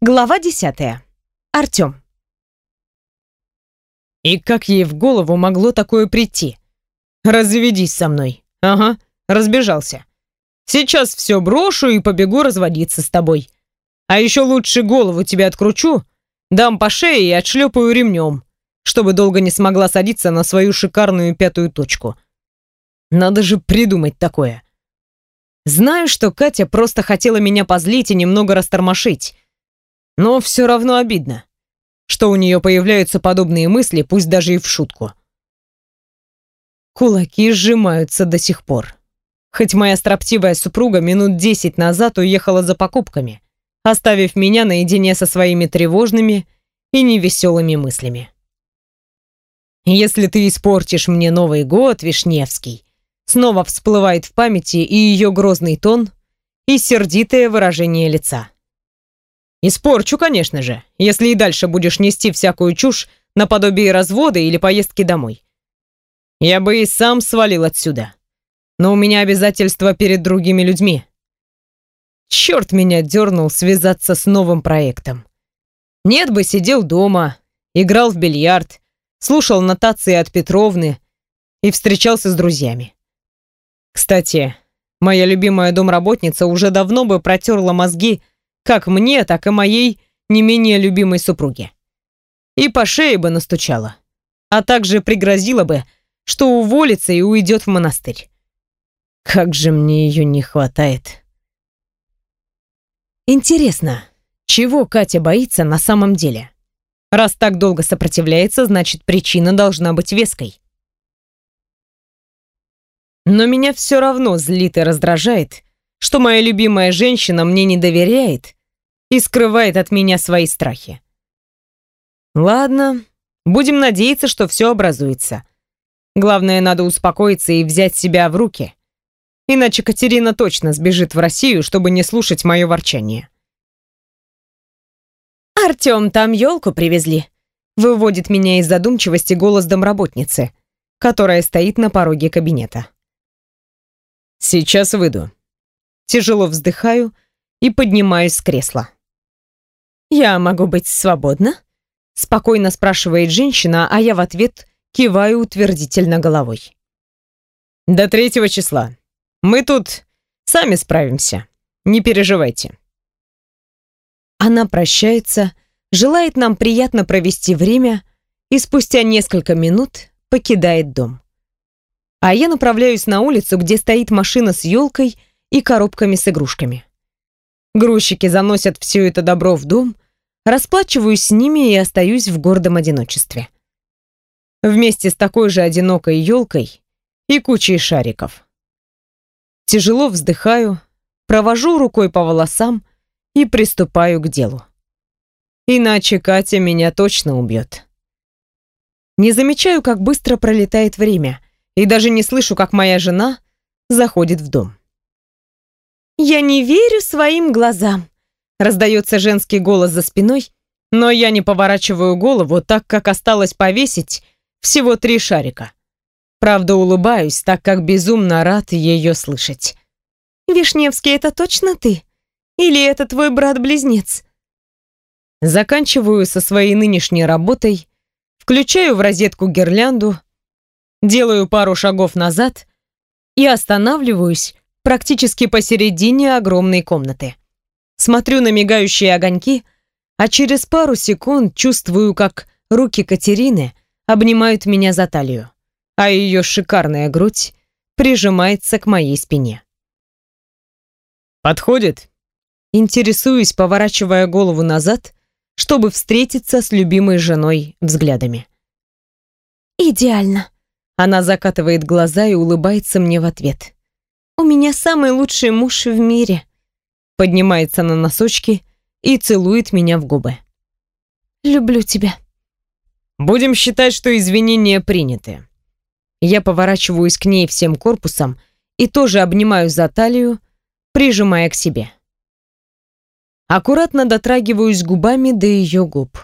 Глава десятая. Артём. И как ей в голову могло такое прийти? Разведись со мной. Ага, разбежался. Сейчас все брошу и побегу разводиться с тобой. А еще лучше голову тебе откручу, дам по шее и отшлепаю ремнем, чтобы долго не смогла садиться на свою шикарную пятую точку. Надо же придумать такое. Знаю, что Катя просто хотела меня позлить и немного растормошить, но все равно обидно, что у нее появляются подобные мысли, пусть даже и в шутку. Кулаки сжимаются до сих пор. Хоть моя строптивая супруга минут десять назад уехала за покупками, оставив меня наедине со своими тревожными и невеселыми мыслями. Если ты испортишь мне Новый год, Вишневский, снова всплывает в памяти и ее грозный тон, и сердитое выражение лица. Испорчу, конечно же, если и дальше будешь нести всякую чушь наподобие развода или поездки домой. Я бы и сам свалил отсюда. Но у меня обязательства перед другими людьми. Черт меня дернул связаться с новым проектом. Нет бы сидел дома, играл в бильярд, слушал нотации от Петровны и встречался с друзьями. Кстати, моя любимая домработница уже давно бы протерла мозги как мне, так и моей не менее любимой супруге. И по шее бы настучала, а также пригрозила бы, что уволится и уйдет в монастырь. Как же мне ее не хватает. Интересно, чего Катя боится на самом деле? Раз так долго сопротивляется, значит причина должна быть веской. Но меня все равно злит и раздражает, что моя любимая женщина мне не доверяет и скрывает от меня свои страхи. Ладно, будем надеяться, что все образуется. Главное, надо успокоиться и взять себя в руки. Иначе Катерина точно сбежит в Россию, чтобы не слушать мое ворчание. «Артем, там елку привезли», — выводит меня из задумчивости голос домработницы, которая стоит на пороге кабинета. «Сейчас выйду». Тяжело вздыхаю и поднимаюсь с кресла. «Я могу быть свободна?» Спокойно спрашивает женщина, а я в ответ киваю утвердительно головой. «До третьего числа. Мы тут сами справимся. Не переживайте». Она прощается, желает нам приятно провести время и спустя несколько минут покидает дом. А я направляюсь на улицу, где стоит машина с елкой и коробками с игрушками. Грузчики заносят все это добро в дом, расплачиваюсь с ними и остаюсь в гордом одиночестве. Вместе с такой же одинокой елкой и кучей шариков. Тяжело вздыхаю, провожу рукой по волосам и приступаю к делу. Иначе Катя меня точно убьет. Не замечаю, как быстро пролетает время, и даже не слышу, как моя жена заходит в дом. «Я не верю своим глазам», — раздается женский голос за спиной, но я не поворачиваю голову, так как осталось повесить всего три шарика. Правда, улыбаюсь, так как безумно рад ее слышать. «Вишневский, это точно ты? Или это твой брат-близнец?» Заканчиваю со своей нынешней работой, включаю в розетку гирлянду, делаю пару шагов назад и останавливаюсь практически посередине огромной комнаты. Смотрю на мигающие огоньки, а через пару секунд чувствую, как руки Катерины обнимают меня за талию, а ее шикарная грудь прижимается к моей спине. «Подходит?» Интересуюсь, поворачивая голову назад, чтобы встретиться с любимой женой взглядами. «Идеально!» Она закатывает глаза и улыбается мне в ответ. У меня самый лучший муж в мире. Поднимается на носочки и целует меня в губы. Люблю тебя. Будем считать, что извинения приняты. Я поворачиваюсь к ней всем корпусом и тоже обнимаю за талию, прижимая к себе. Аккуратно дотрагиваюсь губами до ее губ,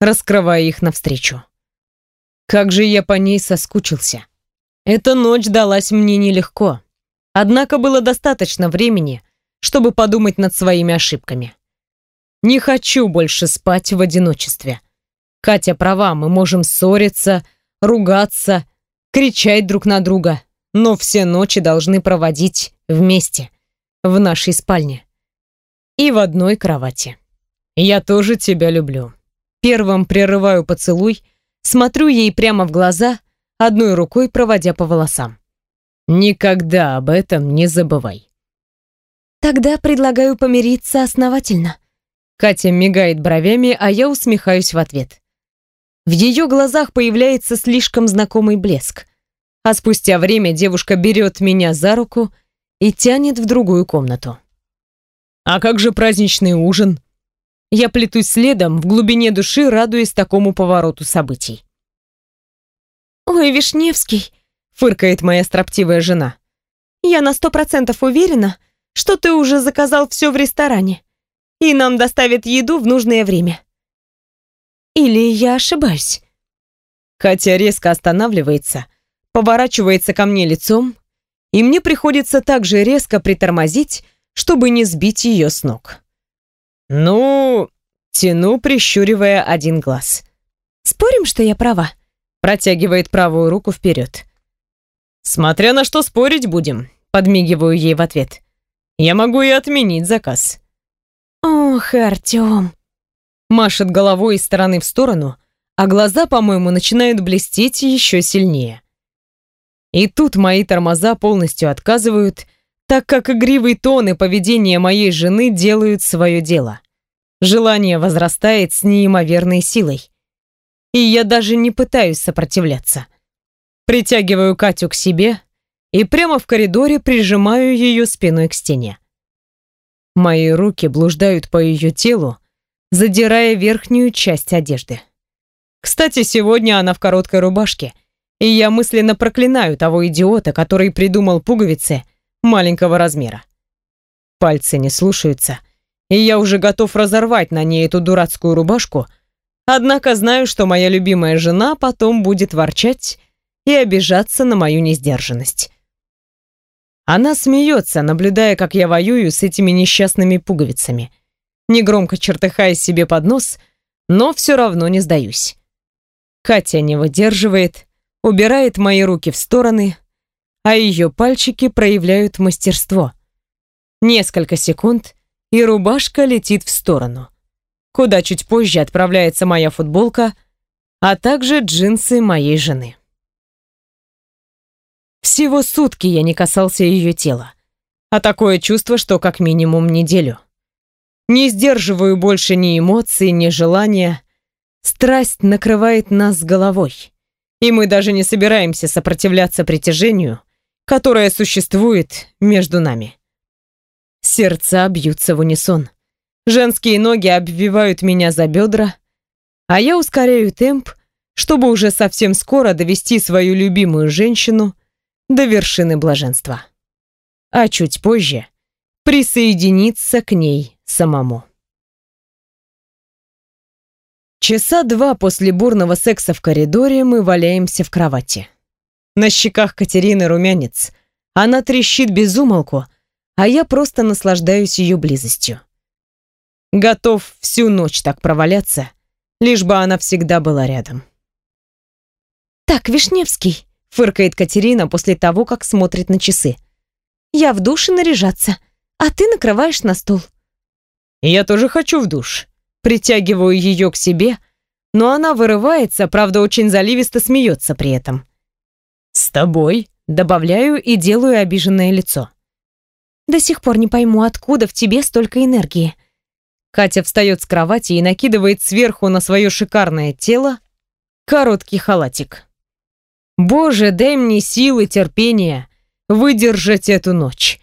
раскрывая их навстречу. Как же я по ней соскучился. Эта ночь далась мне нелегко. Однако было достаточно времени, чтобы подумать над своими ошибками. Не хочу больше спать в одиночестве. Катя права, мы можем ссориться, ругаться, кричать друг на друга, но все ночи должны проводить вместе, в нашей спальне. И в одной кровати. Я тоже тебя люблю. Первым прерываю поцелуй, смотрю ей прямо в глаза, одной рукой проводя по волосам. Никогда об этом не забывай. Тогда предлагаю помириться основательно. Катя мигает бровями, а я усмехаюсь в ответ. В ее глазах появляется слишком знакомый блеск. А спустя время девушка берет меня за руку и тянет в другую комнату. «А как же праздничный ужин?» Я плетусь следом, в глубине души радуясь такому повороту событий. «Ой, Вишневский!» — фыркает моя строптивая жена. «Я на сто процентов уверена, что ты уже заказал все в ресторане, и нам доставят еду в нужное время. Или я ошибаюсь?» Катя резко останавливается, поворачивается ко мне лицом, и мне приходится также резко притормозить, чтобы не сбить ее с ног. «Ну...» — тяну, прищуривая один глаз. «Спорим, что я права?» — протягивает правую руку вперед. «Смотря на что спорить будем», — подмигиваю ей в ответ. «Я могу и отменить заказ». «Ох, Артем!» Машет головой из стороны в сторону, а глаза, по-моему, начинают блестеть еще сильнее. И тут мои тормоза полностью отказывают, так как игривый тон и поведение моей жены делают свое дело. Желание возрастает с неимоверной силой. И я даже не пытаюсь сопротивляться. Притягиваю Катю к себе и прямо в коридоре прижимаю ее спиной к стене. Мои руки блуждают по ее телу, задирая верхнюю часть одежды. Кстати, сегодня она в короткой рубашке, и я мысленно проклинаю того идиота, который придумал пуговицы маленького размера. Пальцы не слушаются, и я уже готов разорвать на ней эту дурацкую рубашку, однако знаю, что моя любимая жена потом будет ворчать и обижаться на мою несдержанность. Она смеется, наблюдая, как я воюю с этими несчастными пуговицами. Негромко чертыхаясь себе под нос, но все равно не сдаюсь. Катя не выдерживает, убирает мои руки в стороны, а ее пальчики проявляют мастерство. Несколько секунд, и рубашка летит в сторону, куда чуть позже отправляется моя футболка, а также джинсы моей жены. Всего сутки я не касался ее тела. А такое чувство, что как минимум неделю. Не сдерживаю больше ни эмоций, ни желания. Страсть накрывает нас головой. И мы даже не собираемся сопротивляться притяжению, которое существует между нами. Сердца бьются в унисон. Женские ноги обвивают меня за бедра, а я ускоряю темп, чтобы уже совсем скоро довести свою любимую женщину до вершины блаженства. А чуть позже присоединиться к ней самому. Часа два после бурного секса в коридоре мы валяемся в кровати. На щеках Катерины румянец. Она трещит без умолку, а я просто наслаждаюсь ее близостью. Готов всю ночь так проваляться, лишь бы она всегда была рядом. «Так, Вишневский», фыркает Катерина после того, как смотрит на часы. Я в душе наряжаться, а ты накрываешь на стол. Я тоже хочу в душ. Притягиваю ее к себе, но она вырывается, правда, очень заливисто смеется при этом. С тобой, добавляю и делаю обиженное лицо. До сих пор не пойму, откуда в тебе столько энергии. Катя встает с кровати и накидывает сверху на свое шикарное тело короткий халатик. Боже, дай мне силы, терпения выдержать эту ночь.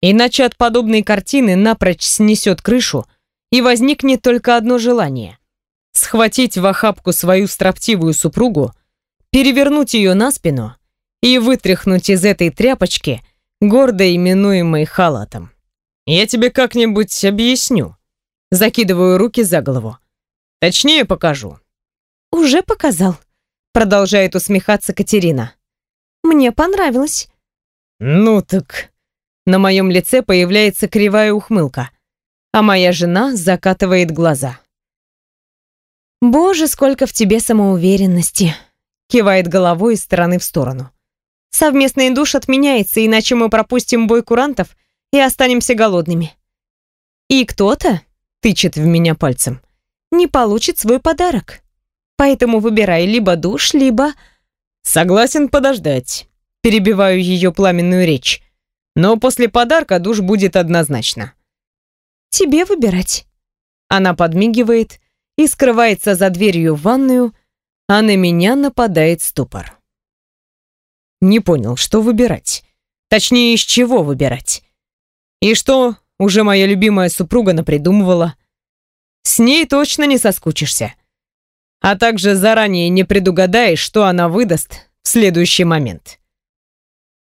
Иначе от подобной картины напрочь снесет крышу, и возникнет только одно желание — схватить в охапку свою строптивую супругу, перевернуть ее на спину и вытряхнуть из этой тряпочки, гордо именуемой халатом. Я тебе как-нибудь объясню. Закидываю руки за голову. Точнее покажу. Уже показал продолжает усмехаться Катерина. Мне понравилось. Ну так. На моем лице появляется кривая ухмылка. а моя жена закатывает глаза. «Боже, сколько в тебе самоуверенности!» кивает головой из стороны в сторону. «Совместный душ отменяется, иначе мы пропустим бой курантов и останемся голодными. И кто-то, тычет в меня пальцем, не получит свой подарок. Поэтому выбирай либо душ, либо...» «Согласен подождать», перебиваю ее пламенную речь. «Но после подарка душ будет однозначно». «Тебе выбирать». Она подмигивает и скрывается за дверью в ванную, а на меня нападает ступор. Не понял, что выбирать. Точнее, из чего выбирать. И что уже моя любимая супруга напридумывала. С ней точно не соскучишься. А также заранее не предугадаешь, что она выдаст в следующий момент.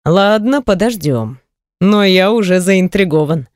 Ладно, подождем. Но я уже заинтригован.